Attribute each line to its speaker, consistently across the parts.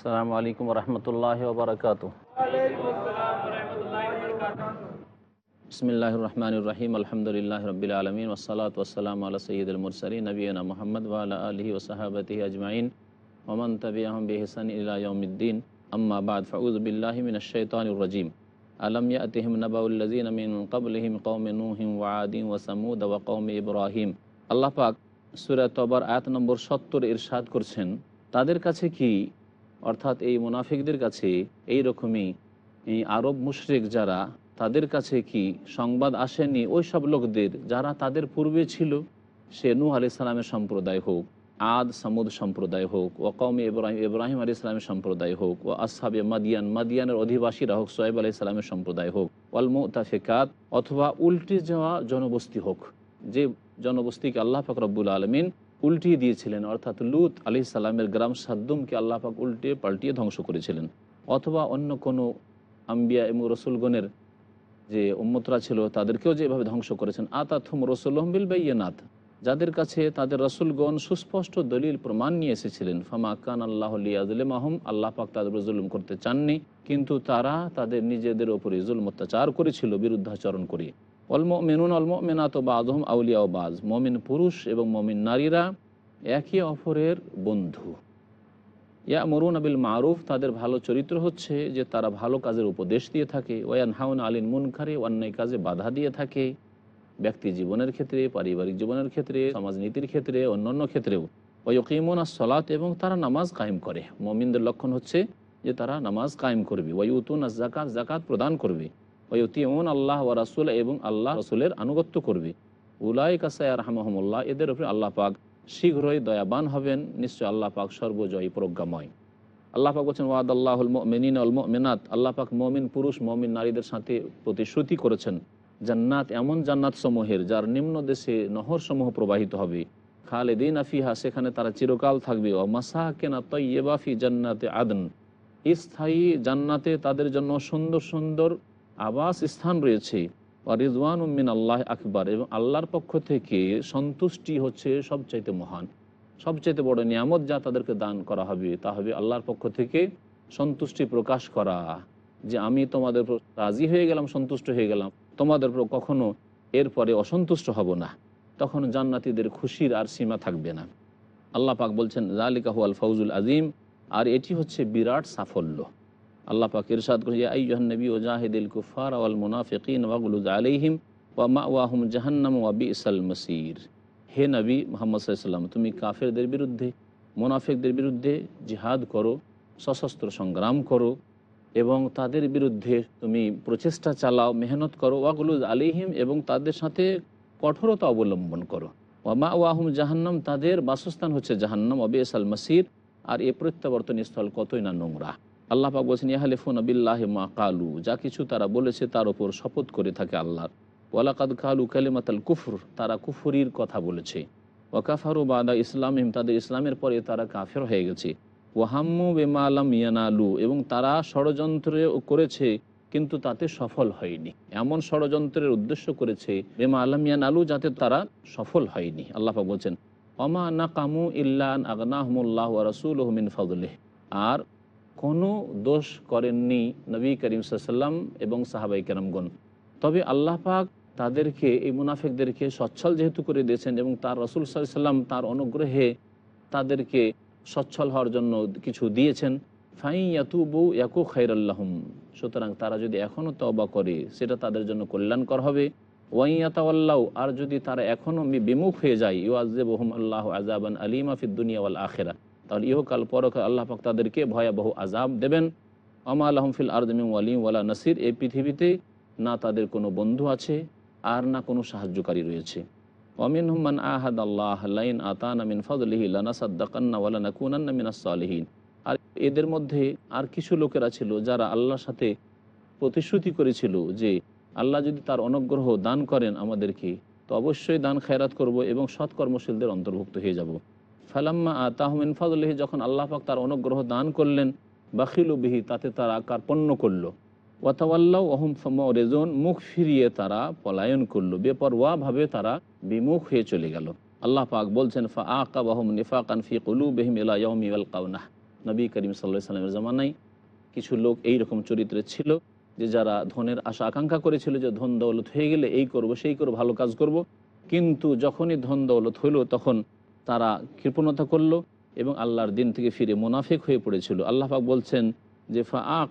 Speaker 1: আসসালামু আলাইকুম রহমতুল্লাহ ওবরাকাত। বিসমিল্লাহ রহমান রহিম, আলহামদুলিল্লাহ রবিল আলমিন ওসালাত ওসালাম আল্লাহ সঈদুল মুরসলী নবীনা মোহাম্মদ ওয়ালা আলহি ওসাহাবতি আজমাইন। ওমন তবি আহম বেহসান ইলাউদ্দিন আম্মা বাদ ফাউজবিল্লাহ মিন শৈতানুর রজিম। আলম ইয়াতিহিম নবাউল্লাজিন মিন কবলহিম কৌম নুহিম ওয়াদিম ওয়াসামুদ ওয়া কৌম ইব্রাহিম। আল্লাহ পাক সুরা তবর আয়াত নম্বর সত্তর ইরশাদ করছেন। তাদের কাছে কি অর্থাৎ এই মুনাফিকদের কাছে এই রকমই, এই আরব মুশরিক যারা, তাদের কাছে কি সংবাদ আসেনি ওই সব লোকদের যারা তাদের পূর্বে ছিল? সে নূহ আলি সালামের সম্প্রদায় হোক, আদ, সামুদ সম্প্রদায় হোক, ও কৌমে ইব্রাহিম ইব্রাহিম আলী ইসলামের সম্প্রদায় হোক, ও আসহাবে মাদিয়ান, মাদিয়ানের অধিবাসীরা হোক সোয়েব আলি ইসলামের সম্প্রদায় হোক ওয়ালমু তাফেকাত অথবা উল্টে যাওয়া জনবস্তি হোক, যে জনবস্তিকে আল্লাহ ফাকরবুল আলমিন উল্টিয়ে দিয়েছিলেন, অর্থাৎ লুত আলি সাল্লামের গ্রাম সাদ্দুমকে আল্লাহ উল্টিয়ে উল্টে পাল্টিয়ে ধ্বংস করেছিলেন। অথবা অন্য কোনো আম্বিয়া এবং রসুলগণের যে উম্মতরা ছিল, তাদেরকেও যেভাবে ধ্বংস করেছেন। আতা থুম আতাথুম রসুল্লাহবিল বাইয়ানাথ যাদের কাছে তাদের রসুলগণ সুস্পষ্ট দলিল, প্রমাণ নিয়ে এসেছিলেন। ফামা কান আল্লাহ লিয়াজুলমাহম আল্লাহ পাক তাদের জুলুম করতে চাননি, কিন্তু তারা তাদের নিজেদের ওপরে জুলম অত্যাচার করেছিল, বিরুদ্ধাচরণ করে। অলম মেনুন অলম মেনাত বাদহম আউলিয়া বাজ মমিন পুরুষ এবং মমিন নারীরা একে অপরের বন্ধু। ইয়া মরুন আবিল মারুফ, তাদের ভালো চরিত্র হচ্ছে যে তারা ভালো কাজের উপদেশ দিয়ে থাকে। ওয়ান হাউন আলিন মুনখারে অন্যায় কাজে বাধা দিয়ে থাকে। ব্যক্তি জীবনের ক্ষেত্রে, পারিবারিক জীবনের ক্ষেত্রে, সমাজনীতির ক্ষেত্রে, অন্যান্য ক্ষেত্রেও। ওয়কিমন সলাত এবং তারা নামাজ কায়েম করে। মমিনদের লক্ষণ হচ্ছে যে তারা নামাজ কায়েম করবে। ওয়ুতুন জাকাত জাকাত প্রদান করবে। ওয়তিউন আল্লাহ ও রাসুল এবং আল্লাহ রসুলের আনুগত্য করবে। উলাই কাসায় রহমহমুল্লাহ এদের উপরে আল্লাহ পাক শীঘ্রই দয়াবান হবেন, নিশ্চয় আল্লাহ পাক সর্বজয়ী, প্রজ্ঞাময়। আল্লাহ পাক বলছেন, ওয়াদ আল্লাহুল মেনিন অল মেনাত আল্লাহ পাক মমিন পুরুষ, মমিন নারীদের সাথে প্রতিশ্রুতি করেছেন, জান্নাত এমন জান্নাত সমূহের যার নিম্ন দেশে নহর সমূহ প্রবাহিত হবে। খালেদিন আফিহা সেখানে তারা চিরকাল থাকবে। ও মাসা কেনা তৈবাফি জান্নাতে আদন, স্থায়ী জান্নাতে তাদের জন্য সুন্দর সুন্দর আবাস স্থান রয়েছে। রিজওয়ান উম্মিন আল্লাহ আকবর। এবং আল্লাহর পক্ষ থেকে সন্তুষ্টি হচ্ছে সবচাইতে মহান। সবচাইতে বড় নিয়ামত যা তাদেরকে দান করা হবে, তা হবে আল্লাহর পক্ষ থেকে সন্তুষ্টি প্রকাশ করা। যে আমি তোমাদের রাজি হয়ে গেলাম, সন্তুষ্ট হয়ে গেলাম। তোমাদের কখনো এরপরে অসন্তুষ্ট হব না। তখন জান্নাতিদের খুশির আর সীমা থাকবে না। আল্লাহ পাক বলছেন জালিকা হুয়াল ফৌজুল আজিম আর এটি হচ্ছে বিরাট সাফল্য। আল্লাহ পাক ইরশাদ আইয়ুহান নবী ও জাহিদুল কুফার ওয়াল মুনাফিকিন ওয়াগলুজ আলাইহিম ওয়া মাওয়াহুম জাহান্নাম ওয়া বিসাল মসির। হে নবী মোহাম্মদ সাল্লাম তুমি কাফেরদের বিরুদ্ধে, মুনাফিকদের বিরুদ্ধে জিহাদ করো, সশস্ত্র সংগ্রাম করো এবং তাদের বিরুদ্ধে তুমি প্রচেষ্টা চালাও, মেহনত করো, ওয়াগলুজ আলিহিম এবং তাদের সাথে কঠোরতা অবলম্বন করো। ওয়ামা ওয়াহুম জাহান্নাম, তাদের বাসস্থান হচ্ছে জাহান্নাম অবেস আল মাসির। আর এ প্রত্যাবর্তন স্থল কতই না নোংরা। আল্লাহ পাক বলছেন, ইয়াহালিফুন আবিল্লাহ মা কালু যা কিছু তারা বলেছে তার উপর শপথ করে থাকে আল্লাহর। ওয়ালাকাদ কালু কালিমাতাল কুফর তারা কুফরির কথা বলেছে। ওয়াকাফারু বাদা ইসলামহিম তাদের ইসলামের পরে তারা কাফের হয়ে গেছে। ওয়াহাম্মু বেমা আলাম ইয়ানালু এবং তারা ষড়যন্ত্র করেছে, কিন্তু তাতে সফল হয়নি। এমন ষড়যন্ত্রের উদ্দেশ্য করেছে, বেমা আলাম ইয়ানালু যাতে তারা সফল হয়নি। আল্লাহ পাক বলছেন অমা না কামু ইল্লান আগনাহমুল্লাহ রসুল মিন ফজলেহ আর কোনো দোষ করেননি নবী করিম সাল্লাম এবং সাহাবাই কেরামগণ। তবে আল্লাহ পাক তাদেরকে, এই মুনাফেকদেরকে সচ্ছল যেহেতু করে দিয়েছেন এবং তার রসুল সাল্লাম তার অনুগ্রহে তাদেরকে সচ্ছল হওয়ার জন্য কিছু দিয়েছেন। ফাইয়াতুবু ইয়াকু খাইরাল্লাহম সুতরাং তারা যদি এখনও তবা করে, সেটা তাদের জন্য কল্যাণকর হবে। ওয়াইয়াতাল্লাহ আর যদি তারা এখনও বিমুখ হয়ে যায় ইউ ইউআজেবহম আল্লাহ আজাবান আলিমা আখেরা তাহলে ইহকাল পরকাল আল্লাহ পাক তাদেরকে ভয়াবহ আজাব দেবেন। আমা আলহম ফিল আর্দমিম ওয়ালিম ওয়ালা নাসির। এই পৃথিবীতে না তাদের কোনো বন্ধু আছে আর না কোনো সাহায্যকারী রয়েছে। অমিন হুমান আহাদ আল্লাহ লাইন আতানা মিন ফজলিহি লানাসাদ্দাকান্না ওয়ালা নাকুনান্না মিনাস সালিহিন। আর এদের মধ্যে আর কিছু লোকেরা ছিল যারা আল্লাহর সাথে প্রতিশ্রুতি করেছিল যে আল্লাহ যদি তার অনুগ্রহ দান করেন আমাদেরকে, তো অবশ্যই দান খায়রাত করব এবং সৎকর্মশীলদের অন্তর্ভুক্ত হয়ে যাব। ফালাম্মা আতাহমিন ফজলিহি যখন আল্লাহ পাক তার অনুগ্রহ দান করলেন, বাখিলু বিহি, তাতে তারা কার্পণ্য করল। ওয়াতাওয়াল্লাহ অহম রেজন মুখ ফিরিয়ে তারা পলায়ন করল। বেপরওয়াভাবে তারা বিমুখ হয়ে চলে গেল। আল্লাহ পাক বলছেন ফা আকাবাহম নিফাকান ফি কলু বেহিম ইলা ইয়মি আল কাউনাহ। নবী করিম সাল্লাহ সাল্লামের জামানায় কিছু লোক এই রকম চরিত্রে ছিল, যে যারা ধনের আশা আকাঙ্ক্ষা করেছিল যে ধন দৌলত হয়ে গেলে এই করব, সেই করব, ভালো কাজ করব। কিন্তু যখনই ধন দৌলত হইল, তখন তারা কৃপণতা করল এবং আল্লাহর দিন থেকে ফিরে মোনাফেক হয়ে পড়েছিল। আল্লাহ পাক বলছেন যে ফা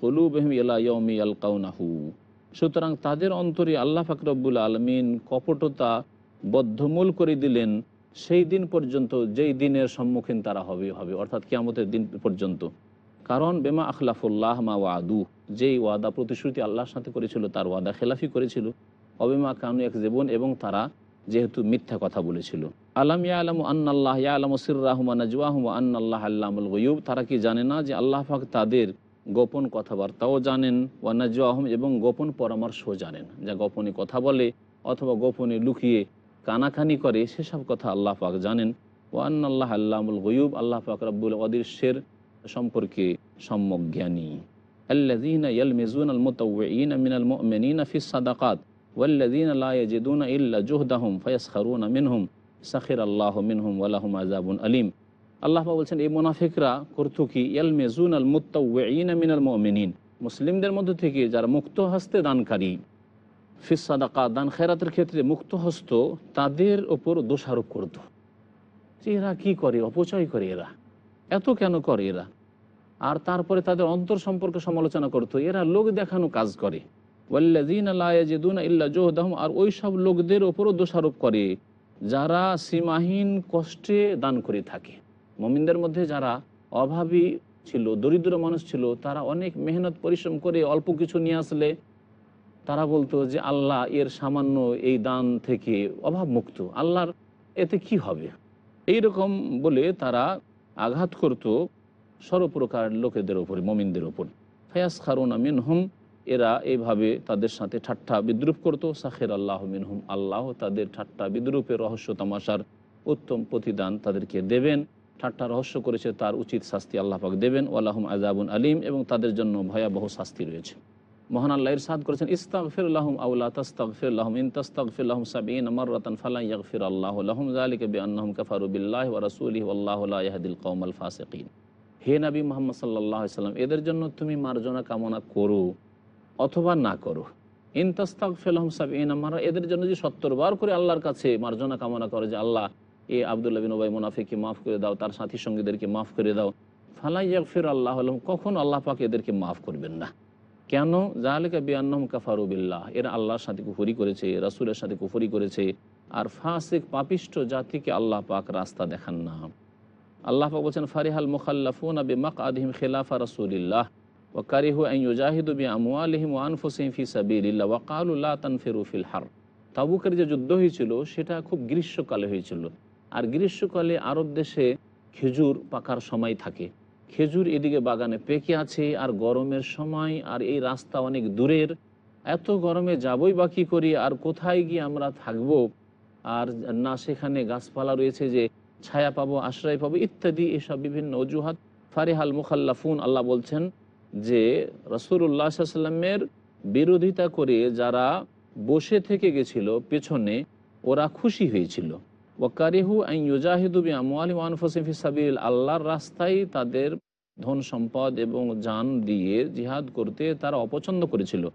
Speaker 1: কলু বেহম ইলা ইয়মি আল কাউনাহু সুতরাং তাদের অন্তরে আল্লাহ ফাকরবুল আলমিন কপটতা বদ্ধমূল করে দিলেন, সেই দিন পর্যন্ত যেই দিনের সম্মুখীন তারা হবে হবে, অর্থাৎ কিয়ামতের দিন পর্যন্ত। কারণ, বেমা আখলাফুল্লাহ মা ওয়াদু, যেই ওয়াদা প্রতিশ্রুতি আল্লাহর সাথে করেছিল, তার ওয়াদা খেলাফি করেছিল। অবেমা কানু এক জীবন এবং তারা যেহেতু মিথ্যা কথা বলেছিল। আলম ইয়া আলম আন্নাল্লাহ ইয়া আলম সিররাহমান আজওয়াহম আন্নাল্লাহ আল্লামুল গয়ুব। তারা কি জানে না যে আল্লাহ ফাক তাদের গোপন কথাবার্তাও জানেন ওয়ানাজওয়াহম এবং গোপন পরামর্শও জানেন। যা গোপনে কথা বলে অথবা গোপনে লুকিয়ে কানাকানি করে, সেসব কথা আল্লাহ পাক জানেন। ওয়ান আল্লাহ আল্লাহুল গয়ুব, আল্লাহ পাক রব্বুল অদৃশ্যের সম্পর্কে সম্যক জ্ঞানী। আল্লাহ ইয়াল মেজুন আল মোতাউন মিনাল মিনিন ফিস সাদাকাত মিনহুম আল্লাহ মিনহুম আল্লাহ বলছেন আল মুসলিমদের মধ্যে থেকে যারা মুক্ত হস্তে দানকারী ফিসাদাকা দান খেরাতের ক্ষেত্রে মুক্ত হস্ত তাদের ওপর দোষারোপ করত। যে এরা কী করে? অপচয় করে এরা। এত কেন করে এরা? আর তারপরে তাদের অন্তর সম্পর্কে সমালোচনা করতো। এরা লোক দেখানো কাজ করে। আর ওই সব লোকদের ওপরও দোষারোপ করে, যারা সীমাহীন কষ্টে দান করে থাকে। মমিনদের মধ্যে যারা অভাবী ছিল, দরিদ্র মানুষ ছিল, তারা অনেক মেহনত পরিশ্রম করে অল্প কিছু নিয়ে আসলে, তারা বলতো যে, আল্লাহ এর সামান্য এই দান থেকে অভাব মুক্ত আল্লাহর এতে কি হবে? এই রকম বলে তারা আঘাত করত সর্বপ্রকার লোকেদের ওপরে, মমিনদের ওপর। ফয়াস খারুন আমিন হুম এরা এইভাবে তাদের সাথে ঠাট্টা বিদ্রুপ করতো। সাখের আল্লাহ মিনহুম, আল্লাহ তাদের ঠাট্টা বিদ্রুপের রহস্য তামাশার উত্তম প্রতিদান তাদেরকে দেবেন। ঠাট্টা রহস্য করেছে তার উচিত শাস্তি আল্লাহ পাক দেবেন। ওয়ালাহম আজাবুন আলিম এবং তাদের জন্য ভয়াবহ শাস্তি রয়েছে। মহান আল্লাহ ইরশাদ করেছেন, ইস্তাগফির লাহুম আউলা তাস্তাগফির লাহুম ইন তাস্তাগফির লাহুম সাবিন মাররাতান ফালা ইয়াগফির আল্লাহু লাহুম যালিকা বিআন্নাহুম কাফারু বিল্লাহি ওয়া রাসূলিহি ওয়াল্লাহু লা ইয়াহদিল কওমাল ফাসিকিন। হে নবী মুহাম্মদ আলাইহি সাল্লাম এদের জন্য তুমি মার্জনা কামনা করো। অথবা না করো। ইনতাস্তাক তাস্তাগফির লাহুম সাবিন মাররা এদের জন্য যে 70 বার করে আল্লাহর কাছে মার্জনা কামনা করে যে আল্লাহ, এ আবদুল্লাহ বিন ওবাই মুনাফিককে মাফ করে দাও, তার সাথী সঙ্গীদেরকে মাফ করে দাও ফালা ইয়াগফির আল্লাহ লাহুম, কখন আল্লাহ পাক এদেরকে মাফ করবেন না। কেন? জাহালিকা বিয়ান্নম কাফারুবিল্লাহ এরা আল্লাহর সাথে কুফরি করেছে, রাসুলের সাথে কুফরি করেছে, আর ফাসিক পাপিষ্ট জাতিকে আল্লাহ পাক রাস্তা দেখান না। আল্লাহ পাক বলছেন, ফারিহাল মুখাল্লাফুন আবি মাক আদিম খেলাফা রসুলিল্লাহ। ও কারিহু বি আমওয়ালিহিম ওয়া আনফুসিহিম ফি সাবিলিল্লাহ ওয়া ক্বালু লা তানফিরু ফিল হার তাবুকের যে যুদ্ধ হয়েছিল, সেটা খুব গ্রীষ্মকালে হয়েছিল। আর গ্রীষ্মকালে আরব দেশে খেজুর পাকার সময় থাকে। খেজুর এদিকে বাগানে পেকে আছে, আর গরমের সময় আর এই রাস্তা অনেক দূরের। এত গরমে যাবই বাকি করি, আর কোথায় গিয়ে আমরা থাকব? আর না সেখানে গাছপালা রয়েছে যে ছায়া পাবো, আশ্রয় পাবো, ইত্যাদি, এসব বিভিন্ন অজুহাত। ফারিহাল মুখাল্লাফুন, আল্লাহ বলছেন যে রসুল্লাহ সাল্লামের বিরোধিতা করে যারা বসে থেকে গেছিল পেছনে, ওরা খুশি হয়েছিল। ওয়াকারিহু আইন ইউজাহিদুবি আমওয়ালি ওয়ানফসিফি সাবিল, আল্লাহর রাস্তায় তাদের ধন সম্পদ এবং জান দিয়ে জিহাদ করতে তারা অপছন্দ করেছিল।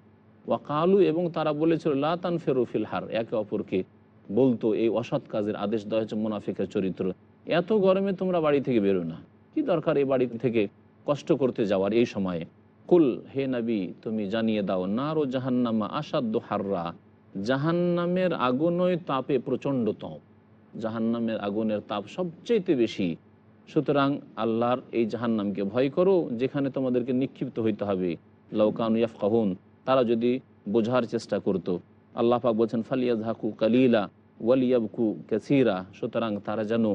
Speaker 1: ওয়াকালু এবং তারা বলেছিল লাতান ফেরুফিল হার একে অপরকে বলতো, এই অসৎ কাজের আদেশ দেওয়া হচ্ছে মুনাফিকের চরিত্র। এত গরমে তোমরা বাড়ি থেকে বেরো না। কি দরকার এই বাড়ি থেকে? কষ্ট করতে যাওয়ার এই সময়ে। কুল, হে নবী, তুমি জানিয়ে দাও, নারো জাহান্নামা আসাদ্দ হাররা। জাহান্নামের আগুনই তাপে প্রচণ্ডতম জাহান্নামের আগুনের তাপ সবচেয়ে বেশি। সুতরাং আল্লাহর এই জাহান্নামকে ভয় করো, যেখানে তোমাদেরকে নিক্ষিপ্ত হইতে হবে। লৌকান ইয়াফ কাহুন তারা যদি বোঝার চেষ্টা করত। আল্লাহ পাক বলছেন ফালিয়াজ হাকু কালিলা ওয়ালিয়াবকু কেসিরা। সুতরাং তারা যেন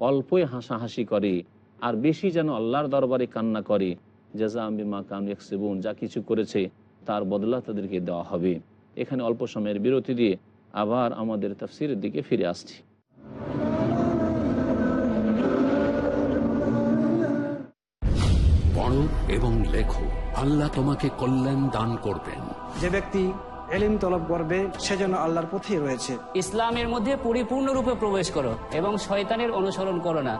Speaker 1: অল্পই হাসাহাসি করে। আর বেশি যেন আল্লাহর দরবারে কান্না করে জাজা আম্বিমা কান ইয়াকসিবুন যা কিছু করেছে তার বদলা তাদেরকে দেওয়া হবে। এখানে অল্প সময়ের বিরতি দিয়ে আবার আমাদের তাফসিরের দিকে ফিরে আসছি।
Speaker 2: পড়ো এবং লেখো আল্লাহ তোমাকে কল্যাণ দান করবেন।
Speaker 3: যে ব্যক্তি এলিম তলব করবে সে যেন আল্লাহর পথেই রয়েছে।
Speaker 4: ইসলামের মধ্যে পরিপূর্ণরূপে প্রবেশ করো এবং শয়তানের অনুসরণ করো না।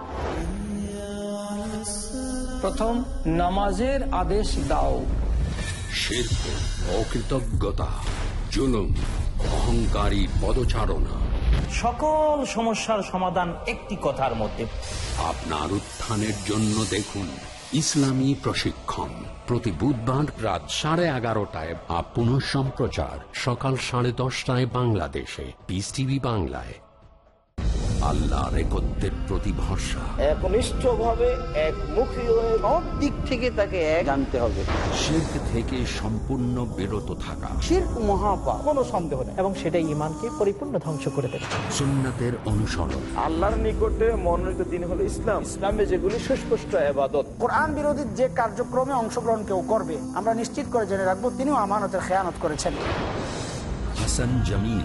Speaker 5: প্রথম নামাজের আদেশ দাও।
Speaker 2: শিল্প অকৃতজ্ঞতা জুলুম অহংকারী পদচারণা।
Speaker 6: সকল সমস্যার সমাধান একটি কথার মধ্যে।
Speaker 2: আপনার উত্থানের জন্য দেখুন ইসলামী প্রশিক্ষণ। প্রতি বুধবার রাত সাড়ে এগারোটায় বা পুনঃ সম্প্রচার সকাল সাড়ে দশটায় বাংলাদেশে। পিস টিভি বাংলায়। আল্লাহর একত্রের প্রতি ভরসা।
Speaker 7: একনিষ্ঠভাবে একমুখী হয়ে সব দিক থেকে তাকে এক আনতে হবে।
Speaker 2: শির্ক থেকে সম্পূর্ণ বিরত থাকা।
Speaker 7: শির্ক মহাপাপ। কোনো সন্দেহ নেই।
Speaker 5: এবং সেটা ইমানকে পরিপূর্ণ ধ্বংস করে দেবে।
Speaker 2: সুন্নাতের অনুসরণ।
Speaker 8: আল্লাহর নিকটে মনোনীত দিন হলো ইসলাম। ইসলামে যেগুলি সুস্পষ্ট আবাদত
Speaker 7: কোরআন বিরোধী যে কার্যক্রমে অংশগ্রহণ কেউ করবে আমরা নিশ্চিত করে জেনে রাখব তিনিও আমানতের খেয়ানত করেছেন।
Speaker 2: হাসান জামিল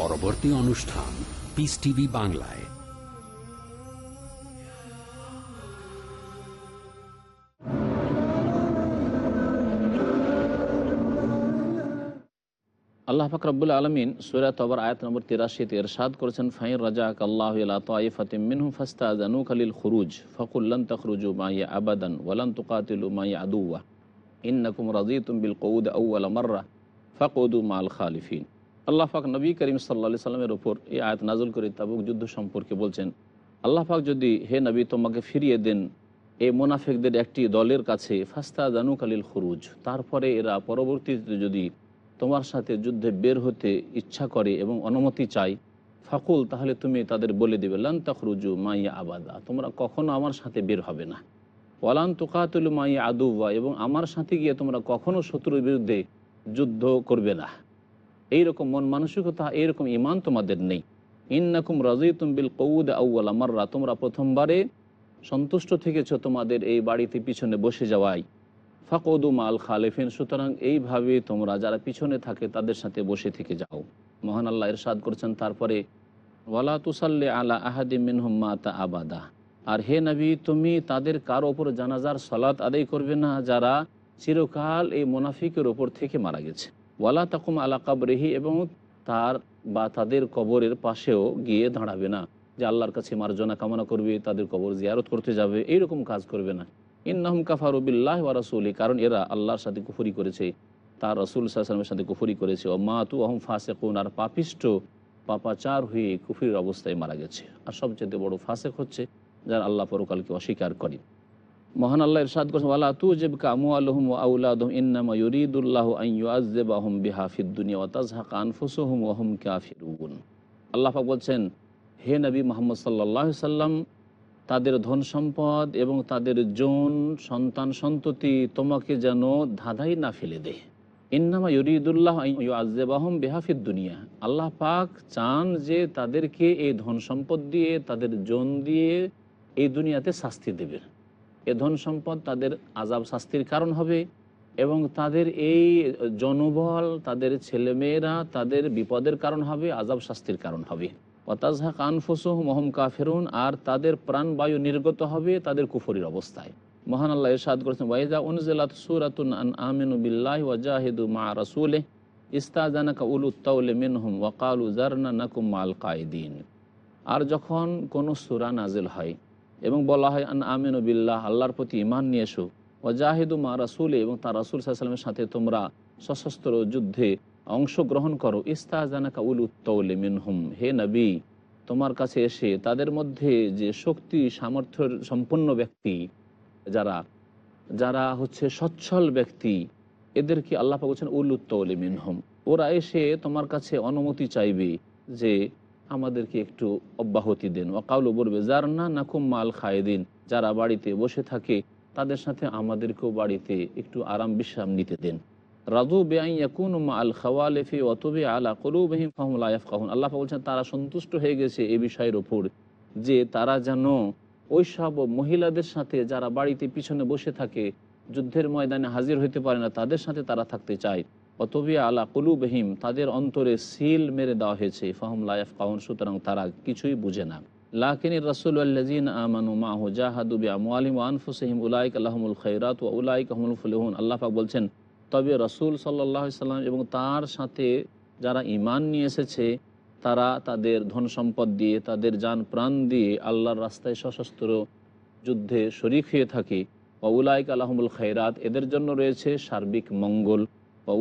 Speaker 2: পরবর্তী অনুষ্ঠান পিস টিভি বাংলায়।
Speaker 1: আল্লাহ ফাকরাবুল আলমিন সুরা তবর আয়াত নম্বর তিরাশিতে এরশাদ করেছেন, ফাইন তাইফাতিম মিনহু ফাস্তা জানু খালিল খুরুজ ফকুল্লান তখরুজু মাইয়া আবাদান ওয়ালান তুকাতিলু মাইয়া আদুয়া ইন্নাকুম রাজিতুম বিল কৌদ আউ্ল মার্রা, ফাকৌদু মাল খালিফিন। আল্লাহ পাক নবী করিম সাল্লা সাল্লামের ওপর এই আয়াত নাজুল করে তাবুক যুদ্ধ সম্পর্কে বলছেন, আল্লাহ পাক যদি হে নবী তোমাকে ফিরিয়ে দেন এই মোনাফেকদের একটি দলের কাছে ফাস্তা জানু খালিল খুরুজ, তারপরে এরা পরবর্তীতে যদি তোমার সাথে যুদ্ধে বের হতে ইচ্ছা করে এবং অনুমতি চাই ফাকুল, তাহলে তুমি তাদের বলে দেবে, লান তখরুজু মাইয়া আবাদা তোমরা কখনো আমার সাথে বের হবে না। ওয়ালান তুকাতুল মাইয়া আদুবা এবং আমার সাথে গিয়ে তোমরা কখনো শত্রুর বিরুদ্ধে যুদ্ধ করবে না। এইরকম মন মানসিকতা, এইরকম ইমান তোমাদের নেই। ইন্নাকুম রাজিতুম বিল কৌদ আউ্লা মাররা, তোমরা প্রথমবারে সন্তুষ্ট থেকেছ তোমাদের এই বাড়িতে পিছনে বসে যাওয়ায়। ফাকদু মাল খালেফিন, সুতরাং এইভাবে তোমরা যারা পিছনে থাকে তাদের সাথে বসে থেকে যাও। মহান আল্লাহ ইরশাদ করছেন, তারপরে ওয়ালা তুসাল্লে আলা আহাদি মিনহুম মাতা আবাদা। আর হে নবী, তুমি তাদের কার ওপর জানাজার সলাৎ আদায় করবে না, যারা চিরকাল এই মোনাফিকের ওপর থেকে মারা গেছে? ওয়ালা তাকুম আলা কাবরেহি এবং তার বা তাদের কবরের পাশেও গিয়ে দাঁড়াবে না। যে আল্লাহর কাছে মার্জনা কামনা করবে, তাদের কবর জিয়ারত করতে যাবে, এইরকম কাজ করবে না। ইন্নাহম কাফারুবিল্লাহ ওয়া রাসুলি, কারণ এরা আল্লাহর সাথে কুফুরি করেছে। তার রসুল সাল্লামের সাথে কুফুরি করেছে। ও মা তু আহম ফাসেকুন, আর পাপিষ্ট পাপাচার হয়ে কুফুরির অবস্থায় মারা গেছে। আর সবচেয়ে বড় ফাসেক হচ্ছে, যারা আল্লাহ পরকালকে অস্বীকার করে। মহান আল্লাহ ইরশাদ করছেন, ওয়ালা তু জেব কামু আলহম আউলাদহম ইন্নামা ইউরিদুল্লাহ আইয়ু আজেব আহম বিহাফিদ দুনিয়া ওয়াতাজহাক আনফুসহম ওহম কাফিরুন। আল্লাহ পাক বলছেন, হে নবী মোহাম্মদ সাল্লাহ সাল্লাম, তাদের ধন সম্পদ এবং তাদের যৌন সন্তান সন্ততি তোমাকে যেন ধাঁধাই না ফেলে দেয় ইন্নামা ইউরিদুল্লাহ আজেবাহম বেহাফিদ দুনিয়া। আল্লাহ পাক চান যে তাদেরকে এই ধন সম্পদ দিয়ে, তাদের জন দিয়ে এই দুনিয়াতে শাস্তি দেবেন। এ ধন সম্পদ তাদের আজাব শাস্তির কারণ হবে এবং তাদের এই জনবল, তাদের ছেলেমেয়েরা তাদের বিপদের কারণ হবে, আজাব শাস্তির কারণ হবে। অতাজহা কানফুসুহ মহম কাফেরুন, আর তাদের প্রাণবায়ু নির্গত হবে তাদের কুফরির অবস্থায়। মহান আল্লাহ ইরশাদ করেছেন ওয়াইজা উনজিলাত সুরাতুন আন আমিনু বিল্লাহি ওয়া জাহিদু মা রাসূলিহি ইস্তাজানাকা উলু তাউলে মিনহুম ওয়াকালু জারনা নাকুম মাল কায়দিন আর যখন কোনো সূরা নাজিল হয় এবং বলা হয়, আন আমিনু বিল্লাহ, আল্লাহর প্রতি ইমান নিয়ে এসো। ওয়া জাহিদু মা রাসূলি এবং তার রাসূল সাল্লাল্লাহু সাথে তোমরা সশস্ত্র যুদ্ধে অংশগ্রহণ করো। ইস্তাজানাকা উলু তাউলে মিনহুম, হে নবী, তোমার কাছে এসে তাদের মধ্যে যে শক্তি সামর্থ্যের সম্পন্ন ব্যক্তি যারা যারা হচ্ছে সচ্ছল ব্যক্তি, এদেরকে আল্লাহ পাক বলছেন উল্লুত্তলি মিনহম। ওরা এসে তোমার কাছে অনুমতি চাইবে যে আমাদেরকে একটু অব্যাহতি দেন। ওকাউলু বলবে যার না নাকুম মাল খায়েদিন। যারা বাড়িতে বসে থাকে, তাদের সাথে আমাদেরকেও বাড়িতে একটু আরাম বিশ্রাম নিতে দেন। রাজু বেআইয়াকুন আল খাওয়ালেফি অতবে আলা কলুবহিম ফাহমুল্লাহ কাহুন আল্লাহ বলছেন, তারা সন্তুষ্ট হয়ে গেছে এই বিষয়ের ওপর যে তারা যেন ওই সব মহিলাদের সাথে যারা বাড়িতে পিছনে বসে থাকে, যুদ্ধের ময়দানে হাজির হইতে পারে না, তাদের সাথে তারা থাকতে চায়। অতবি আলা কুলুবহিম, তাদের অন্তরে সিল মেরে দেওয়া হয়েছে। ফাহম লাইফ কাউন সুতরাং তারা কিছুই বুঝে না। লাকিনির রসুল আল্লাজিন আমানু মাহু জাহাদুবি আমআলিম ওয়া আনফুসিহিম, উলাইক আল্লাহমুল খৈরাত উলাইক আহমুল ফুলহুন। আল্লাহ পাক বলছেন, তবে রসুল সাল্লাহ সাল্লাম এবং তার সাথে যারা ইমান নিয়ে এসেছে, তারা তাদের ধন সম্পদ দিয়ে, তাদের যান প্রাণ দিয়ে আল্লাহর রাস্তায় সশস্ত্র যুদ্ধে শরিক হয়ে থাকে। উলাইক আলহমুল খৈরাত এদের জন্য রয়েছে সার্বিক মঙ্গল।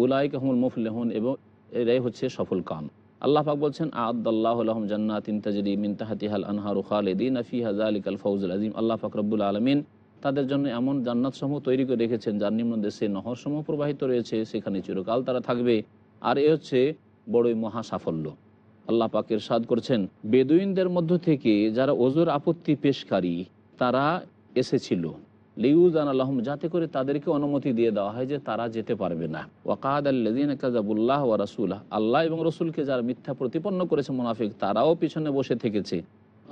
Speaker 1: উলাইক আহমুল মুফলেহন, এবং এরাই হচ্ছে সফল কাম। আল্লাহ পাক বলছেন আদাল্লাহ আলহম জান্নাত ইনতাজরি মিনতাহাতিহাল আনহারু খালেদিন আফি হাজা আলিক আল ফৌজুল আজিম আল্লাহ পাক আলমিন তাদের জন্য এমন জান্নাত সমূহ তৈরি করে রেখেছেন, যার নিম্ন দেশে নহর সমূহ প্রবাহিত রয়েছে, সেখানে চিরকাল তারা থাকবে। আর এ হচ্ছে বড়ই মহা সাফল্য। আল্লাহ পাকের সাদ করছেন, বেদুইনদের মধ্য থেকে যারা ওজোর আপত্তি পেশকারী, তারা এসেছিল। লিউজান আল্লাহম যাতে করে তাদেরকে অনুমতি দিয়ে দেওয়া হয় যে তারা যেতে পারবে না। ওয়াকাদ আল্লাদিন কাজাবুল্লাহ ওয়া রাসুল্লাহ আল্লাহ এবং রসুলকে যারা মিথ্যা প্রতিপন্ন করেছে মুনাফিক, তারাও পিছনে বসে থেকেছে।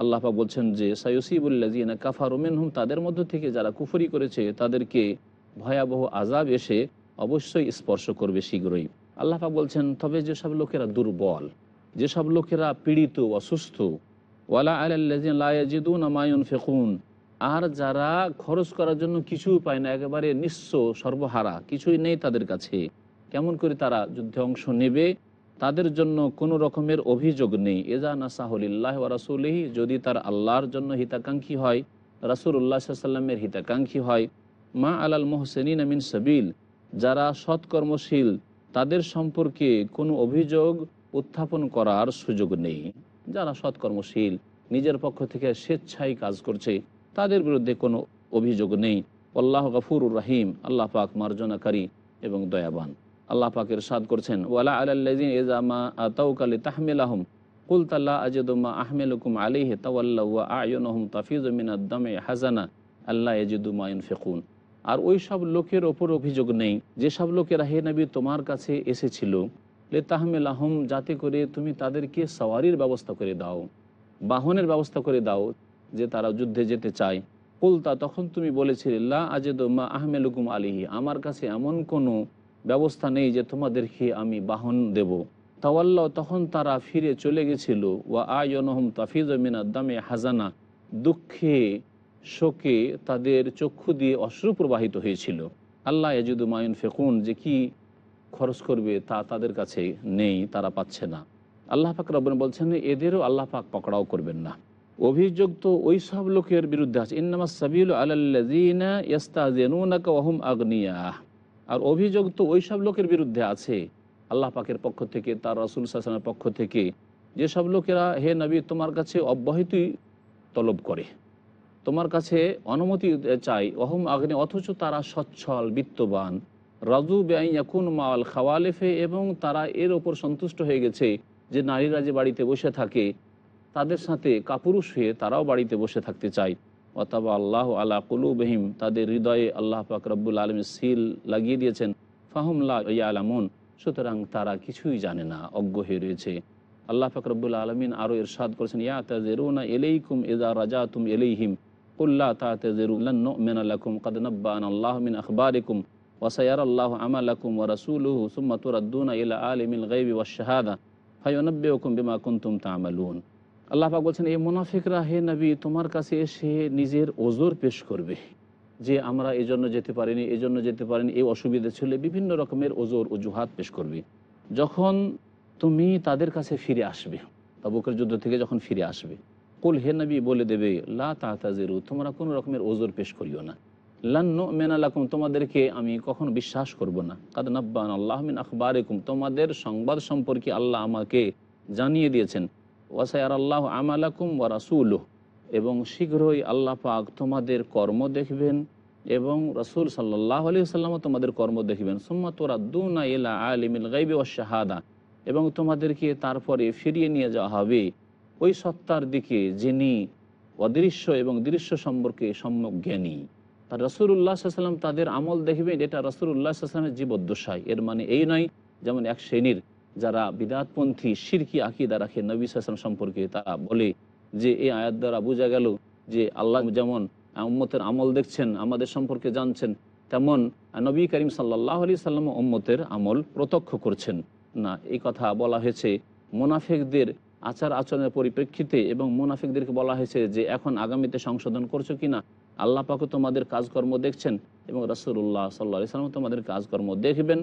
Speaker 1: আল্লাহ বলছেন যে সাইসিবুল্লাজিন কাফার হুম তাদের মধ্য থেকে যারা কুফরি করেছে, তাদেরকে ভয়াবহ আজাব এসে অবশ্যই স্পর্শ করবে শীঘ্রই। আল্লাহ বলছেন, তবে যেসব লোকেরা দুর্বল, যেসব লোকেরা পীড়িত, অসুস্থ, ওয়ালা আলাল্লাজিন লায়াজিদুন আমায়ুন ফেকুন আর যারা খরচ করার জন্য কিছুই পায় না, একেবারে নিঃস্ব সর্বহারা, কিছুই নেই তাদের কাছে। কেমন করে তারা যুদ্ধে অংশ নেবে, তাদের জন্য কোনো রকমের অভিযোগ নেই। এজা নাসাহলিল্লাহ রাসুলহি, যদি তার আল্লাহর জন্য হিতাকাঙ্ক্ষী হয় রাসুল উল্লাহ সাল্লামের হিতাকাঙ্ক্ষী হয়, মা আলাল মোহসেনিন আমিন সাবিল, যারা সৎকর্মশীল, তাদের সম্পর্কে কোনো অভিযোগ উত্থাপন করার সুযোগ নেই। যারা সৎকর্মশীল, নিজের পক্ষ থেকে স্বেচ্ছায় কাজ করছে তাদের বিরুদ্ধে কোনো অভিযোগ নেই। আল্লাহ গফুরুর রাহিম, আল্লাহ পাক মার্জনাকারী এবং দয়াবান। আল্লাহ পাকের সাদ করছেন, ওয়ালা আল্লাদিন এজামা আতাউকালি তাহমিলাহম কুল তাল্লাহ আজেদুম্মা আহমেলুকুম আলিহ তাওয়াল্লাহ আয়নহম তাফিজমিনাদ্দামে হাজানা আল্লাহ এজিদুমায়ন ফেকুন আর ওই সব লোকের ওপর অভিযোগ নেই যেসব লোকেরা হে নবী তোমার কাছে এসেছিল লে তাহমেল আহম যাতে করে তুমি তাদেরকে সওয়ারির ব্যবস্থা করে দাও, বাহনের ব্যবস্থা করে দাও যে তারা যুদ্ধে যেতে চায়। কুলতা তখন তুমি বলেছিলে, লা আজেদুম্মা আহমেলুকুম আলিহি। আমার কাছে এমন কোনো ব্যবস্থা নেই যে তোমাদেরকে আমি বাহন দেব। তাওয়াল্লাহ তখন তারা ফিরে চলে গেছিল। ওয়া আয়নহম তাফিজ মিনা দামে হাজানা। দুঃখে, শোকে তাদের চক্ষু দিয়ে অশ্রু প্রবাহিত হয়েছিল। আল্লাহ এজুদু মায়ুন ফেকুন যে কি খরচ করবে তা তাদের কাছে নেই, তারা পাচ্ছে না। আল্লাহ পাক রব্বন বলছেন, এদেরও আল্লাহ পাক পকড়াও করবেন না। অভিযোগ তো ওই সব লোকের বিরুদ্ধে আছে। ইন্নামা সাবিল ওয়াহুম আগনিয়া। আর অভিযোগ তো ওই সব লোকের বিরুদ্ধে আছে। আল্লাহ পাকের পক্ষ থেকে, তার রাসুল সাসনের পক্ষ থেকে যেসব লোকেরা, হে নবী, তোমার কাছে অব্যাহতি তলব করে। তোমার কাছে অনুমতি চাই। অহম আগ্নে অথচ তারা সচ্ছল, বিত্তবান। রাজু বেআইয়াকুন মাল খাওয়ালেফে, এবং তারা এর ওপর সন্তুষ্ট হয়ে গেছে যে নারীরা যে বাড়িতে বসে থাকে তাদের সাথে কাপুরুষ হয়ে তারাও বাড়িতে বসে থাকতে চায়। অথবা আল্লাহ আলা কুলুবহিম, তাদের হৃদয়ে আল্লাহ পাক রব্বুল আলম সিল লাগিয়ে দিয়েছেন। ফাহমলা ইয়া আলামুন সুতরাং তারা কিছুই জানে না, অজ্ঞ হয়ে রয়েছে। আল্লাহ পাক আলমিন আরও ইরশাদ করেছেন, ইয়া তাজেরুনা এলেইকুম এজা রাজা তুম এলেইহিম কুল্লা তাজেরুল্লাকুম কদ নব্বান আল্লাহ মিন আখবারিকুম ওয়াসায়ার আল্লাহ আমালাকুম ওয়া রাসুলুহু সুম্মা তুরাদ্দুনা ইলা আলিমিল গাইবি ওয়াশ শাহাদা, ফায়ুনাব্বিউকুম বিমা কুনতুম তা'মালুন। আল্লাহ পাক বলছেন এই মুনাফিকরা, হে নবী, তোমার কাছে এসে নিজের ওজোর পেশ করবে। যে আমরা এই জন্য যেতে পারিনি, এই জন্য যেতে পারিনি, এই অসুবিধা ছিল, বিভিন্ন রকমের ওজোর অজুহাত পেশ করবে। যখন তুমি তাদের কাছে ফিরে আসবে তাবুকের যুদ্ধ থেকে যখন ফিরে আসবে, কুল হে নবী বলে দেবে, লা তাহতাজিরু তোমরা কোনো রকমের ওজোর পেশ করিও না। লান্ন মেনালাকুম তোমাদেরকে আমি কখনো বিশ্বাস করব না। কাদ নব্বান আল্লাহ মিন আখবরেকুম, তোমাদের সংবাদ সম্পর্কে আল্লাহ আমাকে জানিয়ে দিয়েছেন। ওয়াসায়ার আল্লাহ আমালাকুম ওয়া রাসুলহ। এবং শীঘ্রই আল্লাহ পাক তোমাদের কর্ম দেখবেন এবং রসুল সাল্লাহ আলী সাল্লামও তোমাদের কর্ম দেখবেন। সুম্মা তোরা দুনা ইলা আলিমিল গাইবে ও শাহাদা। এবং তোমাদেরকে তারপরে ফিরিয়ে নিয়ে যাওয়া হবে ওই সত্তার দিকে যিনি অদৃশ্য এবং দৃশ্য সম্পর্কে সম্যক জ্ঞানী। তার রসুল্লাহ সাল্লাম তাদের আমল দেখবেন, এটা রসুল্লাহ সাল্লামের জীবদ্দশায়। এর মানে এই নয়, যেমন এক শ্রেণির যারা বিদাতপন্থী, সিরকি আকিদা রাখে নবী সাল্লাম সম্পর্কে, তারা বলে যে এই আয়াত দ্বারা বোঝা গেল যে, আল্লাহ যেমন উম্মতের আমল দেখছেন, আমাদের সম্পর্কে জানছেন, তেমন নবী করিম সাল্লাহ আলি সাল্লাম উম্মতের আমল প্রত্যক্ষ করছেন। না, এই কথা বলা হয়েছে মোনাফেকদের আচার আচরণের পরিপ্রেক্ষিতে এবং মোনাফিকদেরকে বলা হয়েছে যে, এখন আগামীতে সংশোধন করছ কিনা আল্লাহ পাকে তোমাদের কাজকর্ম দেখছেন এবং রসুল্লাহ সাল্লা সাল্লাম তোমাদের কাজকর্ম দেখবেন।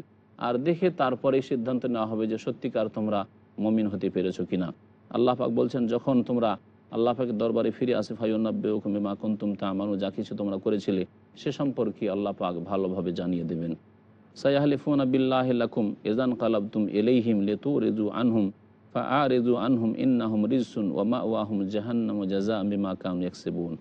Speaker 1: আর দেখে তারপরে সিদ্ধান্ত নেওয়া হবে যে সত্যিকার তোমরা মমিন হতে পেরেছ কিনা। আল্লাহ পাক বলছেন, যখন তোমরা আল্লাহ পাকের দরবারে ফিরে আসে ফাইনাব্বে হুকুমে মা কুন্তুম তা মানু যা কিছু তোমরা করেছিলে, সে সম্পর্কে আল্লাহ পাক ভালোভাবে জানিয়ে দেবেন। সাইয়াহলিফুন আবিল্লাহ লাকুম এজান কালাবতুম এলেইহিম লেতু রেজু আনহুম ফা আ রেজু আনহুম ইন্নাহুম রিজসুন ওমা ওয়াহুম জাহান্নাম জাজা বিমা কাম ইয়াকসিবুন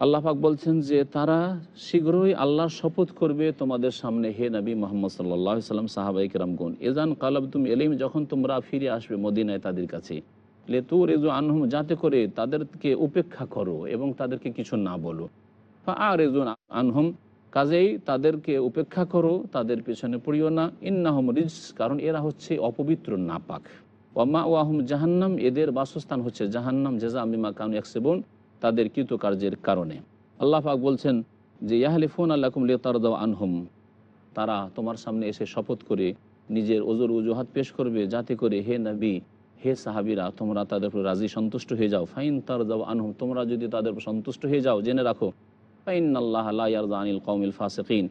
Speaker 1: আল্লাহ পাক বলছেন যে তারা শীঘ্রই আল্লাহর শপথ করবে তোমাদের সামনে হে নবী মোহাম্মদ সাল্লাহ সাল্লাম সাহাবাই কিরামগুন এজান কালাবতুম এলিম যখন তোমরা ফিরে আসবে মদিনায় তাদের কাছে। লেতু রেজু আনহুম, যাতে করে তাদেরকে উপেক্ষা করো এবং তাদেরকে কিছু না বলো। আ রেজু আনহুম, কাজেই তাদেরকে উপেক্ষা করো, তাদের পেছনে পড়িও না। ইন্নাহম রিজ কারণ এরা হচ্ছে অপবিত্র, নাপাক। ওয়ামা ওয়াহম জাহান্নাম, এদের বাসস্থান হচ্ছে জাহান্নাম জেজা আমিমা কানু একসেবন তাদের কৃতকার্যের কারণে। আল্লাহ পাক বলছেন যে, ইয়াহলিফুন আল্লাহকুম লিতারদ আনহুম। তারা তোমার সামনে এসে শপথ করে নিজের ওজোর অজুহাত পেশ করবে, যাতে করে হে নবী, হে সাহাবিরা, তোমরা তাদের উপর রাজি সন্তুষ্ট হয়ে যাও। ফাইন তার যাও আনহুম, তোমরা যদি তাদের উপর সন্তুষ্ট হয়ে যাও, জেনে রাখো ফাইন আল্লাহ আল্লাহ আনিল কৌমিল ফাসেকিন।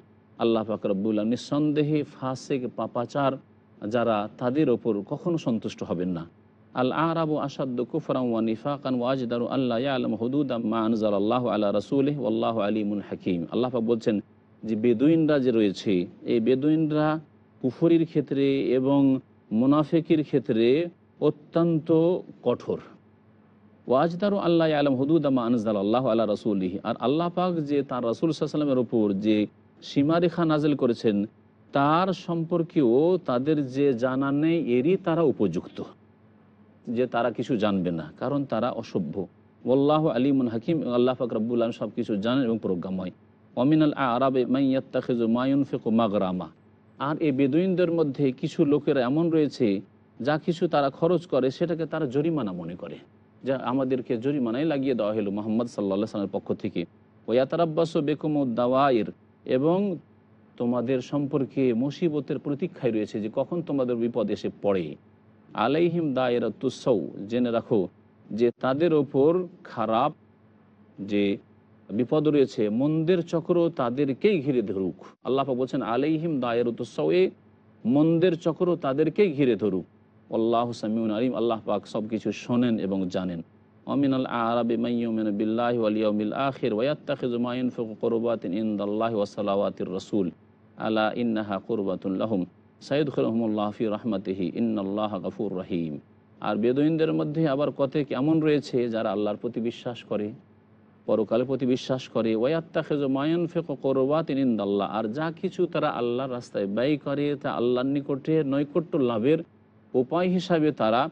Speaker 1: আল্লাহ ফাকরবুল্লাহ নিঃসন্দেহে ফাসেক পাপাচার, যারা তাদের ওপর কখনো সন্তুষ্ট হবেন না। আল আরাবু আসাদ্দ কুফরাম ওয়া নিফাকান ওয়াজদারু আল্লাহ আলম হুদুদ মা আনজাল আল্লাহ আল্লাহ রসুল আল্লাহ আলিমুল হাকিম। আল্লাহ বলছেন যে বেদুইনরা যে রয়েছে, এই বেদুইনরা কুফরির ক্ষেত্রে এবং মুনাফেকির ক্ষেত্রে অত্যন্ত কঠোর। ওয়াজদারু আল্লাহ আলম হুদুদ মা আনজাল আল্লাহ আল্লাহ রসুলিহি। আর আল্লাহ পাক যে তার রসুল সাল্লামের ওপর যে সীমারেখা নাজেল করেছেন, তার সম্পর্কেও তাদের যে জানা নেই, এরই তারা উপযুক্ত। যে তারা কিছু জানবে না, কারণ তারা অসভ্য। ওল্লাহ আলিমুন হাকিম আল্লাহ ফাক রব্বুল আলম সব কিছু জানেন এবং প্রজ্ঞাময়। অমিনাল আরবে মাইয়াত্তাখিজ মায়ুন ফেকু মাগরামা। আর এই বেদুইনদের মধ্যে কিছু লোকেরা এমন রয়েছে, যা কিছু তারা খরচ করে, সেটাকে তারা জরিমানা মনে করে। যা আমাদেরকে জরিমানায় লাগিয়ে দেওয়া হলো মোহাম্মদ সাল্লা সাল্লামের পক্ষ থেকে। ওয়াতারাব্বাস বেকুম দাওয়াইর, এবং তোমাদের সম্পর্কে মুসিবতের প্রতীক্ষায় রয়েছে যে কখন তোমাদের বিপদ এসে পড়ে। আলাইহিম দায়েরা তুসৌ জেনে রাখো যে তাদের ওপর খারাপ যে বিপদ রয়েছে, মন্দের চক্র তাদেরকেই ঘিরে ধরুক। আল্লাহ বলছেন, আলাইহিম দায়ের তুসৌ এ মন্দের চক্র তাদেরকেই ঘিরে ধরুক। আল্লাহ সামিউন আলিম, আল্লাহ পাক সব কিছু শোনেন এবং জানেন। অমিন আল আরবি মাইয়ুমিন বিল্লাহ আলিয়মিল আখির ওয়াত্তাখিজ মায়ুন ফিক কুরবাতিন ইনদাল্লাহ ওয়া সালাওয়াতির রাসূল। আলা ইন্নাহা কুরবাতুল্লাহম সাইদ খরহমুল্লাহ ফি রহমতিহি ইন্নআল্লাহ গফুর রহিম। আর বেদইনদের মধ্যে আবার কতে কেমন রয়েছে যারা আল্লাহর প্রতি বিশ্বাস করে? পরকালের প্রতি বিশ্বাস করে। ওয়াত্তাখেজ মায়ন ফেক করবাত ইন্দাল্লাহ। আর যা কিছু তারা আল্লাহর রাস্তায় ব্যয় করে, তা আল্লাহর নিকটে, নৈকট্য লাভের উপায় হিসাবে তারা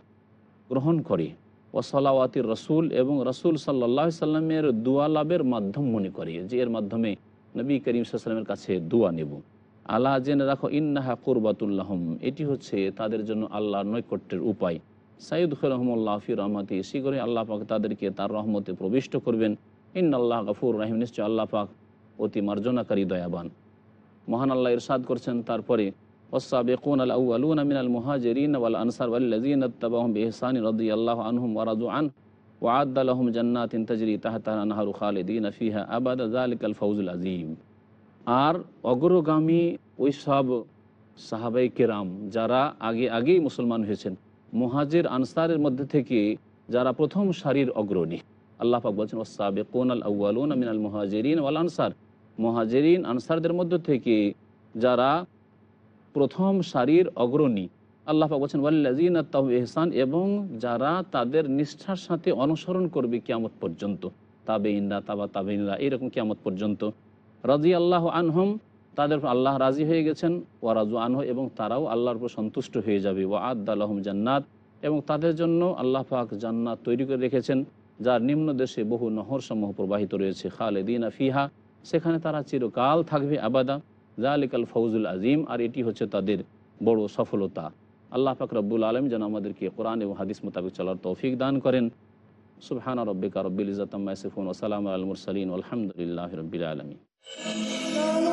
Speaker 1: গ্রহণ করে। ওসলাওয়াতির রসুল এবং রসুল সাল্লাহ সাল্লামের দোয়া লাভের মাধ্যম মনে করে। যে এর মাধ্যমে নবী করিম সাল্লামের কাছে দোয়া নেব। আল্লাহ জেনে রাখো ইন্নাহা কুরবাতুল্লাহম এটি হচ্ছে তাদের জন্য আল্লাহর নৈকট্যের উপায় সাইদ রহমুল্লাহ ফি রহমতি শীঘ্রই আল্লাহ পাক তাদেরকে তার রহমতে প্রবিষ্ট করবেন ইন আল্লাহ গফুর রাহিম নিশ্চয় আল্লাহ পাক অতি মার্জনাকারী দয়াবান মহান আল্লাহ ইরশাদ করছেন তারপরে والسابقون الأولون من المهاجرين والأنصار والذين اتبعهم بإحسان رضي الله عنهم ورضوا عنه وعد لهم جنات تجري تحتها الأنهار خالدين فيها أبدا ذلك الفوز العظيم আর অগ্রগামী ওই সব সাহাবাই কেরাম যারা আগে আগেই মুসলমান হয়েছেন, মুহাজির, আনসারের মধ্যে থেকে যারা প্রথম সারির অগ্রণী। আল্লাহ পাক বলছেন ওসাবে কোন আল আউ্বালুন আমিন আল মহাজেরিন ওয়াল আনসার মহাজেরিন, আনসারদের মধ্য থেকে যারা প্রথম সারির অগ্রণী, আল্লাহ পাক বলছেন ওয়াল্লাজিন আত্তাহ এহসান এবং যারা তাদের নিষ্ঠার সাথে অনুসরণ করবে কিয়ামত পর্যন্ত। তাবে ইন্দা তাবা তাবে ইন্দা এইরকম কিয়ামত পর্যন্ত। রাজি আল্লাহ আনহম, তাদের আল্লাহ রাজি হয়ে গেছেন। ও রাজু আনহ, এবং তারাও আল্লাহর উপর সন্তুষ্ট হয়ে যাবে। ও আদ আল্লাহম জান্নাত, এবং তাদের জন্য আল্লাহ পাক জান্নাত তৈরি করে রেখেছেন, যার নিম্ন দেশে বহু নহর সমূহ প্রবাহিত রয়েছে। খালেদিন ফিহা, সেখানে তারা চিরকাল থাকবে আবাদা। জালিকাল ফৌজুল আজিম, আর এটি হচ্ছে তাদের বড় সফলতা। আল্লাহ পাক রব্বুল আলম যেন আমাদেরকে কোরআন এবং হাদিস মোতাবেক চলার তৌফিক দান করেন। সুবহান রব্বিকা রব্বিল ইজাতাম্মা সিফুন ওসালাম আল মুরসালিন আলহামদুলিল্লাহ রব্বিল আলমী Hello.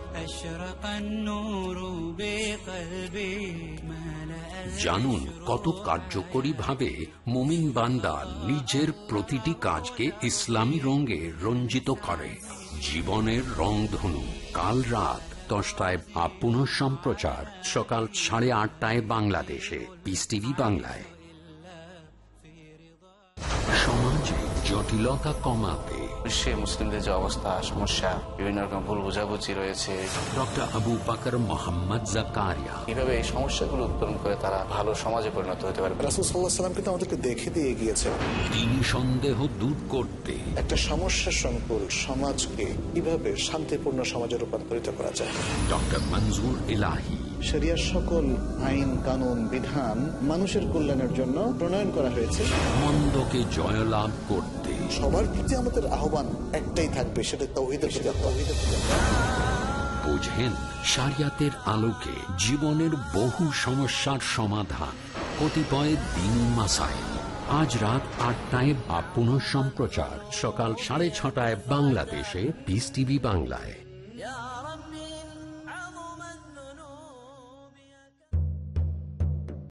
Speaker 2: জানুন কত কার্যকরী ভাবে মোমিন বান্দা নিজের প্রতিটি কাজকে ইসলামী রঙে রঞ্জিত করে। জীবনের রং ধনু কাল রাত দশটায় আপন সম্প্রচার, সকাল সাড়ে আটটায় বাংলাদেশে। পিস টিভি বাংলায়। সমাজে জটিলতা কমাতে
Speaker 9: বিশ্বে মুসলিমদের যে অবস্থা সমস্যা বিভিন্ন রকম ভুল বোঝাবুঝি রয়েছে।
Speaker 2: ডক্টর আবু বাকর মোহাম্মদ জাকারিয়া।
Speaker 9: কীভাবে এই সমস্যাগুলো উত্তরণ করে তারা ভালো সমাজে পরিণত হতে পারে
Speaker 10: রাসুসাল্লাম কিন্তু আমাদেরকে দেখে দিয়ে গিয়েছে।
Speaker 2: তিনি সন্দেহ দূর করতে।
Speaker 10: একটা সমস্যা সংকুল সমাজকে কীভাবে শান্তিপূর্ণ সমাজে রূপান্তরিত করা যায়?
Speaker 2: ডক্টর মঞ্জুর এলাহি
Speaker 10: শরিয়ার সকল আইন কানুন বিধান মানুষের কল্যাণের জন্য প্রণয়ন করা হয়েছে।
Speaker 2: মন্দকে জয়লাভ করতে।
Speaker 10: সবার প্রতি আমাদের আহ্বান একটাই থাকবে, সেটা তৌহিদের প্রতি
Speaker 2: বুঝেন সারিয়াতের আলোকে জীবনের বহু সমস্যার সমাধান। কতিপয় দিন মাসায়। আজ রাত আটটায় বা পুনঃ সম্প্রচার সকাল সাড়ে ছটায় বাংলাদেশে পিস টিভি বাংলায়।